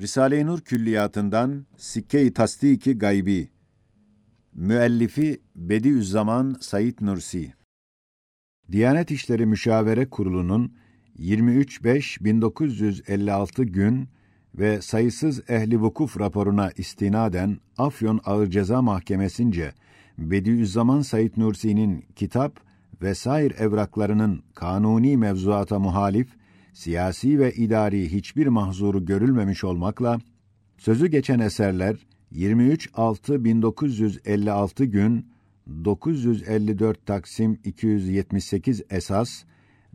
Risale-i Nur Külliyatı'ndan Sikke-i Tasdiki Gaybi Müellifi Bediüzzaman Said Nursi. Diyanet İşleri Müşavere Kurulu'nun 23.5.1956 gün ve sayısız ehli vukuf raporuna istinaden Afyon Ağır Ceza Mahkemesi'nce Bediüzzaman Said Nursi'nin kitap ve sair evraklarının kanuni mevzuata muhalif siyasi ve idari hiçbir mahzuru görülmemiş olmakla, sözü geçen eserler 23.6.1956 gün 954 Taksim 278 esas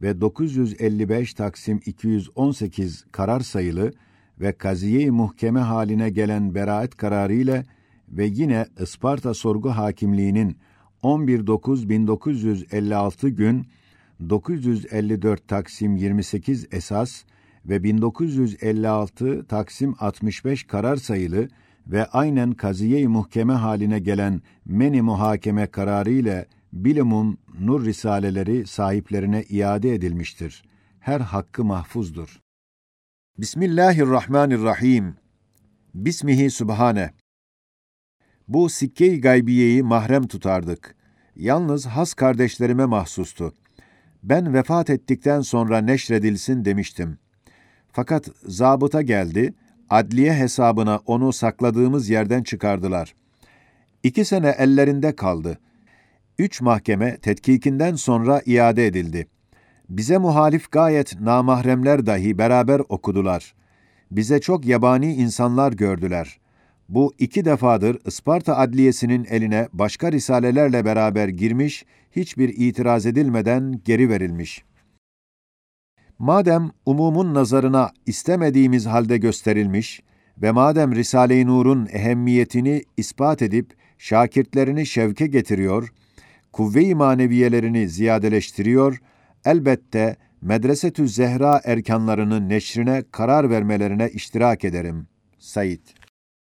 ve 955 Taksim 218 karar sayılı ve kaziye-i muhkeme haline gelen beraat kararı ile ve yine Isparta sorgu hakimliğinin 11.9.1956 gün 954 Taksim 28 esas ve 1956 Taksim 65 karar sayılı ve aynen kaziye-i muhkeme haline gelen meni muhakeme kararı ile bilimum nur risaleleri sahiplerine iade edilmiştir. Her hakkı mahfuzdur. Bismillahirrahmanirrahim. Bismihi Sübhane. Bu sikke-i gaybiyeyi mahrem tutardık. Yalnız has kardeşlerime mahsustu ben vefat ettikten sonra neşredilsin demiştim. Fakat zabıta geldi, adliye hesabına onu sakladığımız yerden çıkardılar. İki sene ellerinde kaldı. Üç mahkeme tetkikinden sonra iade edildi. Bize muhalif gayet namahremler dahi beraber okudular. Bize çok yabani insanlar gördüler. Bu iki defadır Isparta Adliyesi'nin eline başka risalelerle beraber girmiş, hiçbir itiraz edilmeden geri verilmiş. Madem umumun nazarına istemediğimiz halde gösterilmiş ve madem Risale-i Nur'un ehemmiyetini ispat edip şakirtlerini şevke getiriyor, kuvve-i maneviyelerini ziyadeleştiriyor, elbette Medresetü Zehra erkanlarının neşrine karar vermelerine iştirak ederim. Said